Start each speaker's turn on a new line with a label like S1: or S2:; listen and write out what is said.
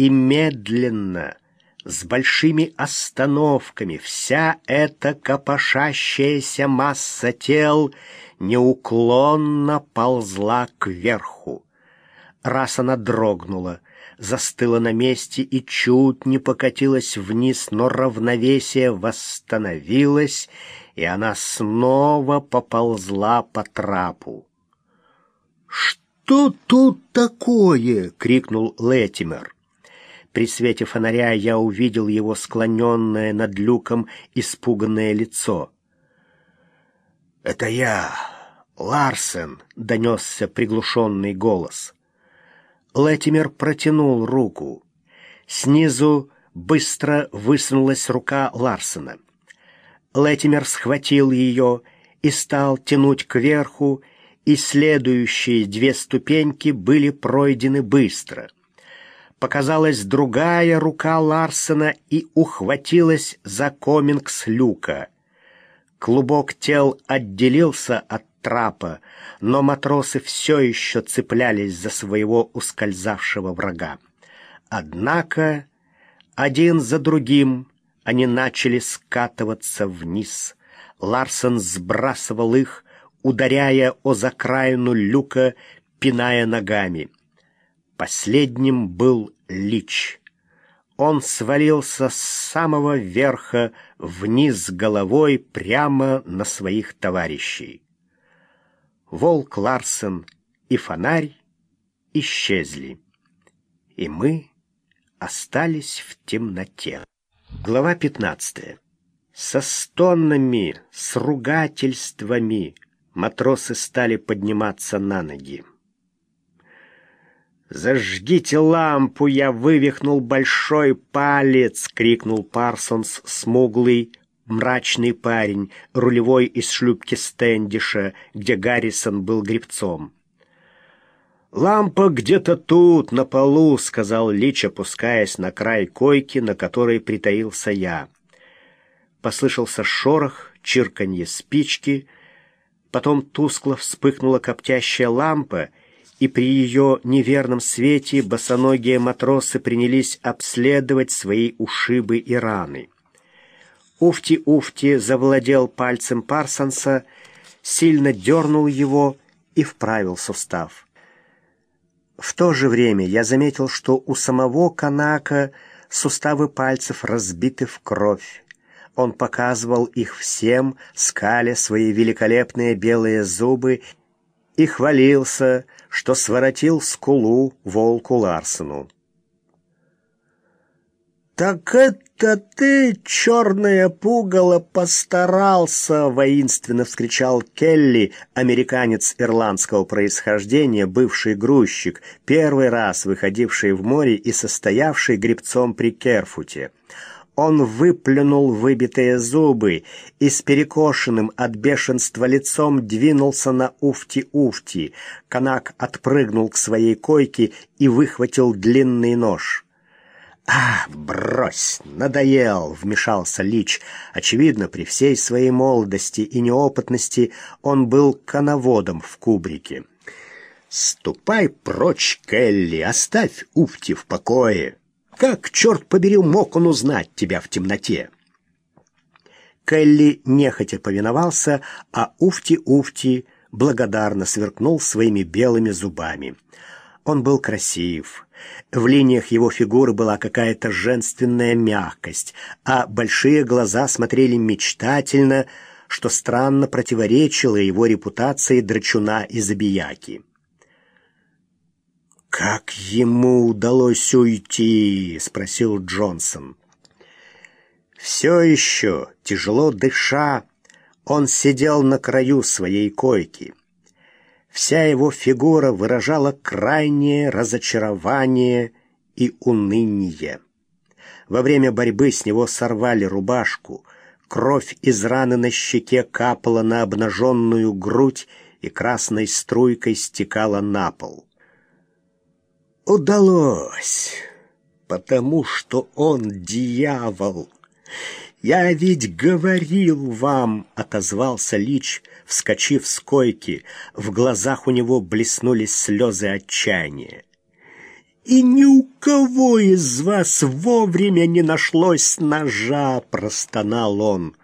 S1: И медленно, с большими остановками, вся эта копошащаяся масса тел неуклонно ползла кверху. Раз она дрогнула, застыла на месте и чуть не покатилась вниз, но равновесие восстановилось, и она снова поползла по трапу. «Что тут такое?» — крикнул Летимер. При свете фонаря я увидел его склоненное над люком испуганное лицо. «Это я, Ларсен!» — донесся приглушенный голос. Летимер протянул руку. Снизу быстро высунулась рука Ларсена. Летимер схватил ее и стал тянуть кверху, и следующие две ступеньки были пройдены быстро. Показалась другая рука Ларсена и ухватилась за комингс люка. Клубок тел отделился от трапа, но матросы все еще цеплялись за своего ускользавшего врага. Однако один за другим они начали скатываться вниз. Ларсон сбрасывал их, ударяя о закраину люка, пиная ногами. Последним был Лич. Он свалился с самого верха вниз головой прямо на своих товарищей. Волк Ларсен и фонарь исчезли, и мы остались в темноте. Глава пятнадцатая. Со стонами, с ругательствами матросы стали подниматься на ноги. «Зажгите лампу!» — я вывихнул большой палец! — крикнул Парсонс, смуглый, мрачный парень, рулевой из шлюпки Стэндиша, где Гаррисон был гребцом. «Лампа где-то тут, на полу», — сказал Лич, опускаясь на край койки, на которой притаился я. Послышался шорох, чирканье спички, потом тускло вспыхнула коптящая лампа, и при ее неверном свете босоногие матросы принялись обследовать свои ушибы и раны. Уфти-Уфти завладел пальцем Парсонса, сильно дернул его и вправил сустав. В то же время я заметил, что у самого Канака суставы пальцев разбиты в кровь. Он показывал их всем, скаля свои великолепные белые зубы, и хвалился, что своротил скулу волку Ларсену. «Так это ты, черное пугало, постарался!» — воинственно вскричал Келли, американец ирландского происхождения, бывший грузчик, первый раз выходивший в море и состоявший гребцом при Керфуте. Он выплюнул выбитые зубы и с перекошенным от бешенства лицом двинулся на Уфти-Уфти. Канак отпрыгнул к своей койке и выхватил длинный нож. «А, брось, надоел!» — вмешался Лич. Очевидно, при всей своей молодости и неопытности он был коноводом в кубрике. «Ступай прочь, Келли, оставь Уфти в покое! Как, черт побери, мог он узнать тебя в темноте?» Келли нехотя повиновался, а Уфти-Уфти благодарно сверкнул своими белыми зубами. Он был красив, в линиях его фигуры была какая-то женственная мягкость, а большие глаза смотрели мечтательно, что странно противоречило его репутации драчуна и забияки. «Как ему удалось уйти?» — спросил Джонсон. Все еще, тяжело дыша, он сидел на краю своей койки. Вся его фигура выражала крайнее разочарование и уныние. Во время борьбы с него сорвали рубашку, кровь из раны на щеке капала на обнаженную грудь и красной струйкой стекала на пол. «Удалось, потому что он дьявол!» «Я ведь говорил вам!» — отозвался Лич, вскочив с койки. В глазах у него блеснули слезы отчаяния. и ни у кого из вас вовремя не нашлось ножа!» — простонал он.